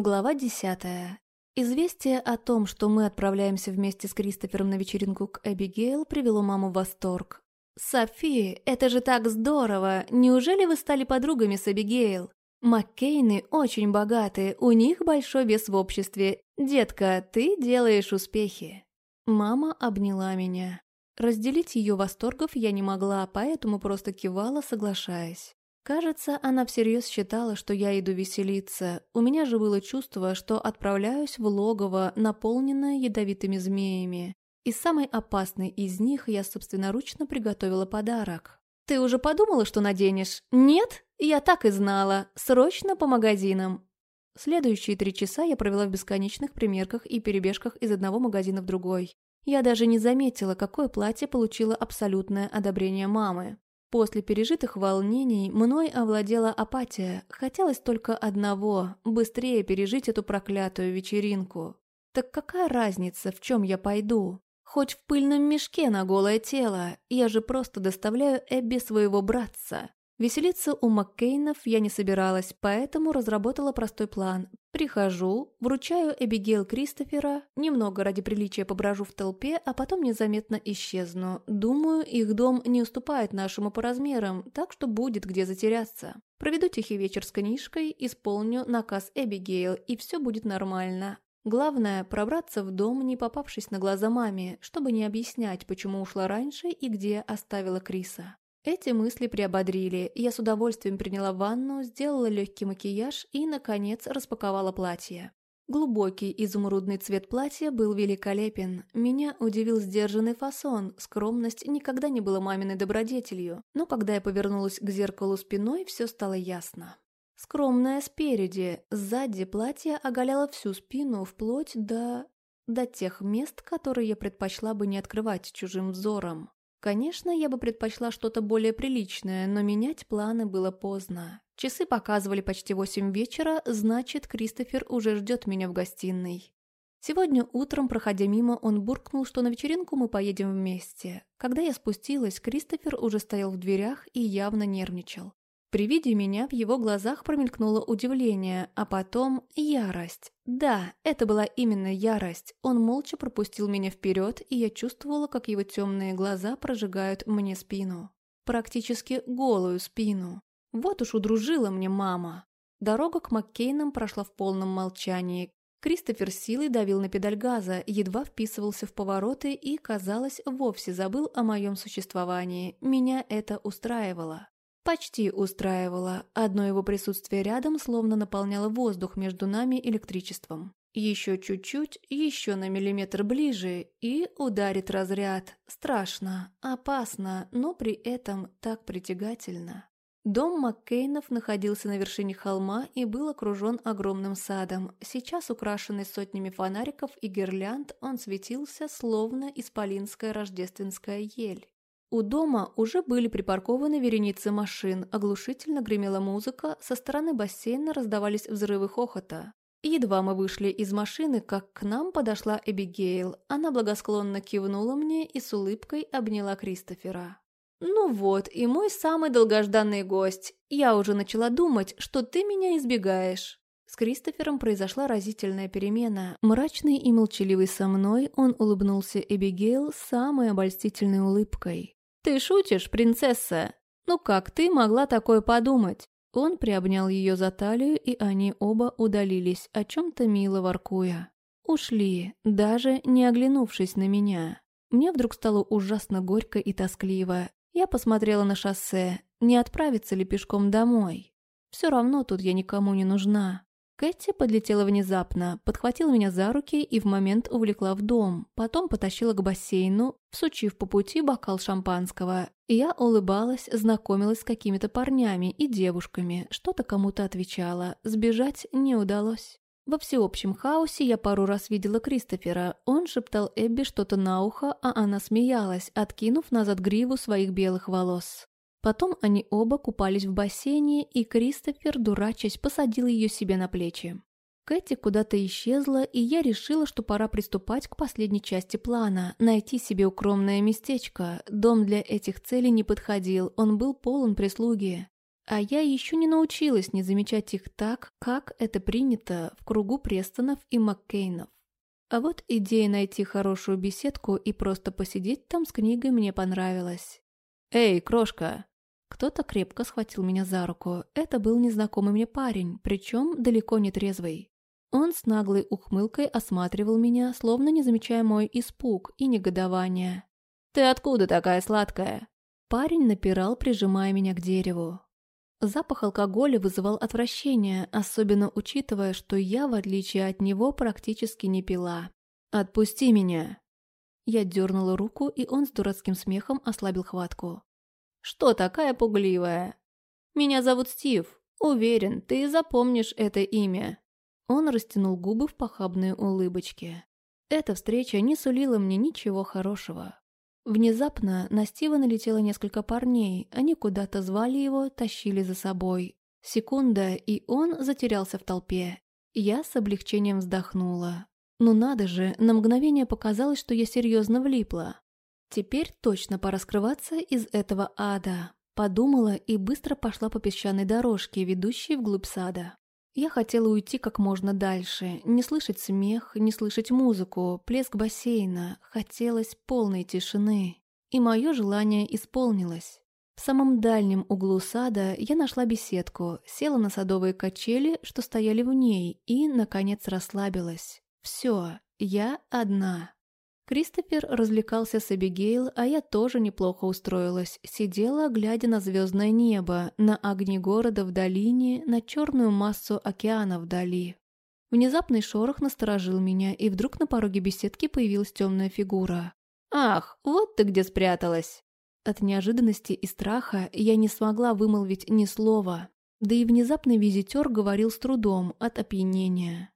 Глава десятая. Известие о том, что мы отправляемся вместе с Кристофером на вечеринку к Эбигейл, привело маму в восторг. «Софи, это же так здорово! Неужели вы стали подругами с Эбигейл? Маккейны очень богатые, у них большой вес в обществе. Детка, ты делаешь успехи!» Мама обняла меня. Разделить ее восторгов я не могла, поэтому просто кивала, соглашаясь. Кажется, она всерьез считала, что я иду веселиться. У меня же было чувство, что отправляюсь в логово, наполненное ядовитыми змеями. И самой опасной из них я собственноручно приготовила подарок. «Ты уже подумала, что наденешь?» «Нет? Я так и знала. Срочно по магазинам». Следующие три часа я провела в бесконечных примерках и перебежках из одного магазина в другой. Я даже не заметила, какое платье получило абсолютное одобрение мамы. После пережитых волнений мной овладела апатия. Хотелось только одного – быстрее пережить эту проклятую вечеринку. Так какая разница, в чем я пойду? Хоть в пыльном мешке на голое тело, я же просто доставляю Эбби своего братца. Веселиться у Маккейнов я не собиралась, поэтому разработала простой план. Прихожу, вручаю Эбигейл Кристофера, немного ради приличия поброжу в толпе, а потом незаметно исчезну. Думаю, их дом не уступает нашему по размерам, так что будет где затеряться. Проведу тихий вечер с книжкой, исполню наказ Эбигейл, и все будет нормально. Главное, пробраться в дом, не попавшись на глаза маме, чтобы не объяснять, почему ушла раньше и где оставила Криса. Эти мысли приободрили, я с удовольствием приняла ванну, сделала легкий макияж и, наконец, распаковала платье. Глубокий изумрудный цвет платья был великолепен. Меня удивил сдержанный фасон, скромность никогда не была маминой добродетелью, но когда я повернулась к зеркалу спиной, все стало ясно. Скромная спереди, сзади платье оголяло всю спину вплоть до... до тех мест, которые я предпочла бы не открывать чужим взором. Конечно, я бы предпочла что-то более приличное, но менять планы было поздно. Часы показывали почти восемь вечера, значит, Кристофер уже ждет меня в гостиной. Сегодня утром, проходя мимо, он буркнул, что на вечеринку мы поедем вместе. Когда я спустилась, Кристофер уже стоял в дверях и явно нервничал. При виде меня в его глазах промелькнуло удивление, а потом ярость. Да, это была именно ярость. Он молча пропустил меня вперед, и я чувствовала, как его темные глаза прожигают мне спину. Практически голую спину. Вот уж удружила мне мама. Дорога к Маккейнам прошла в полном молчании. Кристофер силой давил на педаль газа, едва вписывался в повороты и, казалось, вовсе забыл о моем существовании. Меня это устраивало. Почти устраивало. Одно его присутствие рядом словно наполняло воздух между нами электричеством. Еще чуть-чуть, еще на миллиметр ближе, и ударит разряд. Страшно, опасно, но при этом так притягательно. Дом Маккейнов находился на вершине холма и был окружен огромным садом. Сейчас, украшенный сотнями фонариков и гирлянд, он светился, словно исполинская рождественская ель. У дома уже были припаркованы вереницы машин, оглушительно гремела музыка, со стороны бассейна раздавались взрывы хохота. Едва мы вышли из машины, как к нам подошла Эбигейл. Она благосклонно кивнула мне и с улыбкой обняла Кристофера. «Ну вот, и мой самый долгожданный гость. Я уже начала думать, что ты меня избегаешь». С Кристофером произошла разительная перемена. Мрачный и молчаливый со мной, он улыбнулся Эбигейл самой обольстительной улыбкой. «Ты шутишь, принцесса? Ну как ты могла такое подумать?» Он приобнял ее за талию, и они оба удалились, о чем-то мило воркуя. Ушли, даже не оглянувшись на меня. Мне вдруг стало ужасно горько и тоскливо. Я посмотрела на шоссе, не отправиться ли пешком домой. Все равно тут я никому не нужна. Кэти подлетела внезапно, подхватила меня за руки и в момент увлекла в дом, потом потащила к бассейну, всучив по пути бокал шампанского. Я улыбалась, знакомилась с какими-то парнями и девушками, что-то кому-то отвечала, сбежать не удалось. Во всеобщем хаосе я пару раз видела Кристофера. Он шептал Эбби что-то на ухо, а она смеялась, откинув назад гриву своих белых волос. Потом они оба купались в бассейне, и Кристофер, дурачась, посадил ее себе на плечи. Кэти куда-то исчезла, и я решила, что пора приступать к последней части плана – найти себе укромное местечко. Дом для этих целей не подходил, он был полон прислуги. А я еще не научилась не замечать их так, как это принято в кругу Престонов и Маккейнов. А вот идея найти хорошую беседку и просто посидеть там с книгой мне понравилась. «Эй, крошка!» Кто-то крепко схватил меня за руку. Это был незнакомый мне парень, причем далеко не трезвый. Он с наглой ухмылкой осматривал меня, словно не замечая мой испуг и негодование. «Ты откуда такая сладкая?» Парень напирал, прижимая меня к дереву. Запах алкоголя вызывал отвращение, особенно учитывая, что я, в отличие от него, практически не пила. «Отпусти меня!» Я дернула руку, и он с дурацким смехом ослабил хватку. «Что такая пугливая?» «Меня зовут Стив. Уверен, ты запомнишь это имя». Он растянул губы в похабные улыбочки. Эта встреча не сулила мне ничего хорошего. Внезапно на Стива налетело несколько парней, они куда-то звали его, тащили за собой. Секунда, и он затерялся в толпе. Я с облегчением вздохнула. Ну надо же, на мгновение показалось, что я серьезно влипла. Теперь точно пора скрываться из этого ада. Подумала и быстро пошла по песчаной дорожке, ведущей вглубь сада. Я хотела уйти как можно дальше, не слышать смех, не слышать музыку, плеск бассейна. Хотелось полной тишины. И мое желание исполнилось. В самом дальнем углу сада я нашла беседку, села на садовые качели, что стояли в ней, и, наконец, расслабилась. Все, я одна. Кристофер развлекался с Эбигейл, а я тоже неплохо устроилась. Сидела, глядя на звездное небо, на огни города в долине, на черную массу океана вдали. Внезапный шорох насторожил меня, и вдруг на пороге беседки появилась темная фигура. «Ах, вот ты где спряталась!» От неожиданности и страха я не смогла вымолвить ни слова. Да и внезапный визитер говорил с трудом от опьянения.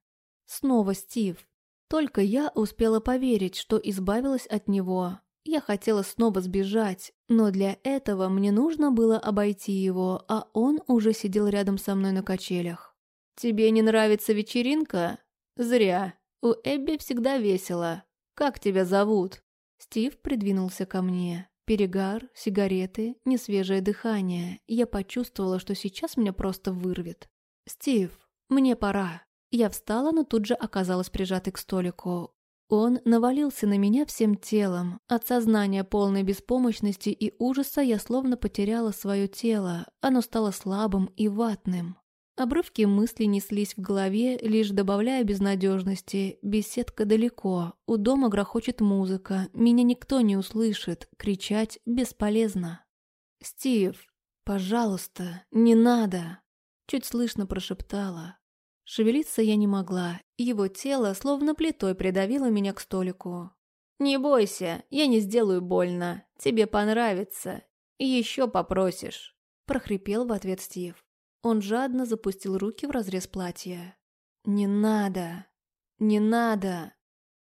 Снова Стив. Только я успела поверить, что избавилась от него. Я хотела снова сбежать, но для этого мне нужно было обойти его, а он уже сидел рядом со мной на качелях. «Тебе не нравится вечеринка? Зря. У Эбби всегда весело. Как тебя зовут?» Стив придвинулся ко мне. Перегар, сигареты, несвежее дыхание. Я почувствовала, что сейчас меня просто вырвет. «Стив, мне пора». Я встала, но тут же оказалась прижатой к столику. Он навалился на меня всем телом. От сознания полной беспомощности и ужаса я словно потеряла свое тело. Оно стало слабым и ватным. Обрывки мыслей неслись в голове, лишь добавляя безнадежности. Беседка далеко, у дома грохочет музыка, меня никто не услышит, кричать бесполезно. «Стив, пожалуйста, не надо!» Чуть слышно прошептала. Шевелиться я не могла, его тело словно плитой придавило меня к столику. «Не бойся, я не сделаю больно, тебе понравится, еще попросишь», – прохрипел в ответ Стив. Он жадно запустил руки в разрез платья. «Не надо! Не надо!»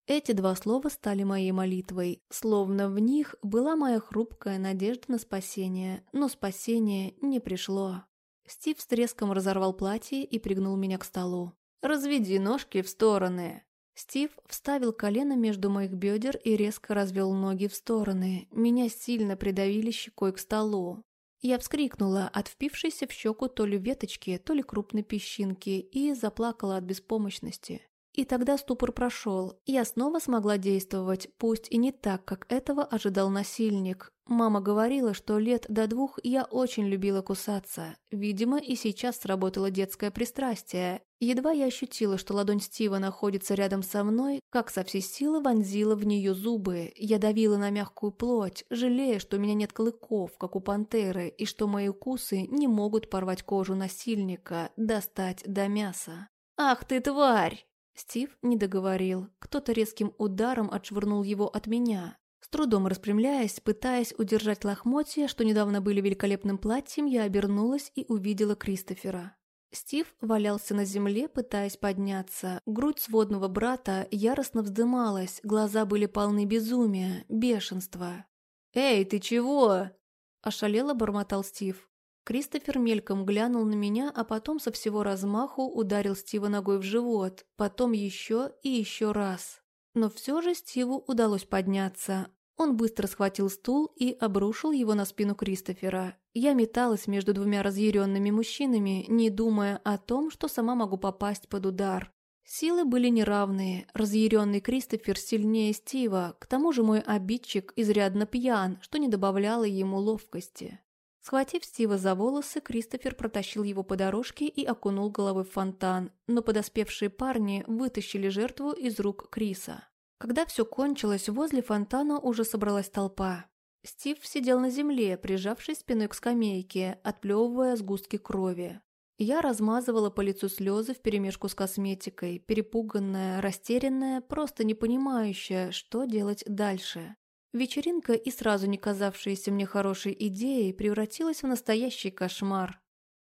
Эти два слова стали моей молитвой, словно в них была моя хрупкая надежда на спасение, но спасение не пришло. Стив с треском разорвал платье и пригнул меня к столу. «Разведи ножки в стороны!» Стив вставил колено между моих бедер и резко развел ноги в стороны. Меня сильно придавили щекой к столу. Я вскрикнула от впившейся в щеку то ли веточки, то ли крупной песчинки и заплакала от беспомощности. И тогда ступор прошел, я снова смогла действовать, пусть и не так, как этого ожидал насильник. Мама говорила, что лет до двух я очень любила кусаться. Видимо, и сейчас сработало детское пристрастие. Едва я ощутила, что ладонь Стива находится рядом со мной, как со всей силы вонзила в нее зубы. Я давила на мягкую плоть, жалея, что у меня нет клыков, как у пантеры, и что мои укусы не могут порвать кожу насильника, достать до мяса. «Ах ты, тварь!» Стив не договорил. Кто-то резким ударом отшвырнул его от меня. С трудом распрямляясь, пытаясь удержать лохмотья, что недавно были великолепным платьем, я обернулась и увидела Кристофера. Стив валялся на земле, пытаясь подняться. Грудь сводного брата яростно вздымалась, глаза были полны безумия, бешенства. «Эй, ты чего?» – ошалело бормотал Стив. Кристофер мельком глянул на меня, а потом со всего размаху ударил Стива ногой в живот, потом еще и еще раз. Но все же Стиву удалось подняться. Он быстро схватил стул и обрушил его на спину Кристофера. Я металась между двумя разъяренными мужчинами, не думая о том, что сама могу попасть под удар. Силы были неравные, разъяренный Кристофер сильнее Стива, к тому же мой обидчик изрядно пьян, что не добавляло ему ловкости. Схватив Стива за волосы, Кристофер протащил его по дорожке и окунул головой в фонтан, но подоспевшие парни вытащили жертву из рук Криса. Когда все кончилось, возле фонтана уже собралась толпа. Стив сидел на земле, прижавшись спиной к скамейке, отплевывая сгустки крови. Я размазывала по лицу слезы вперемешку с косметикой, перепуганная, растерянная, просто не понимающая, что делать дальше. Вечеринка и сразу не казавшаяся мне хорошей идеей превратилась в настоящий кошмар.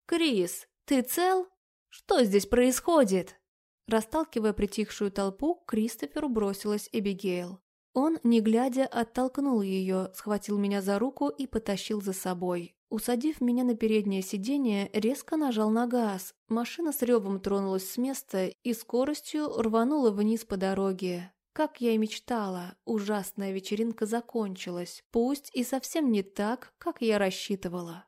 «Крис, ты цел? Что здесь происходит?» Расталкивая притихшую толпу, Кристоферу бросилась Эбигейл. Он, не глядя, оттолкнул ее, схватил меня за руку и потащил за собой. Усадив меня на переднее сиденье, резко нажал на газ. Машина с ревом тронулась с места и скоростью рванула вниз по дороге. Как я и мечтала, ужасная вечеринка закончилась, пусть и совсем не так, как я рассчитывала.